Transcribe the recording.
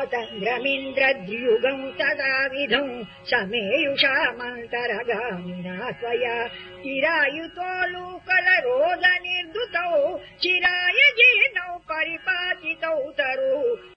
स्वतन्त्रमिन्द्र द्वियुगौ सदाविधौ समेयुषामन्तरगामिना त्वया चिरायुतो लोकलरोदनिर्दुतौ चिराय जीर्णौ परिपातितौ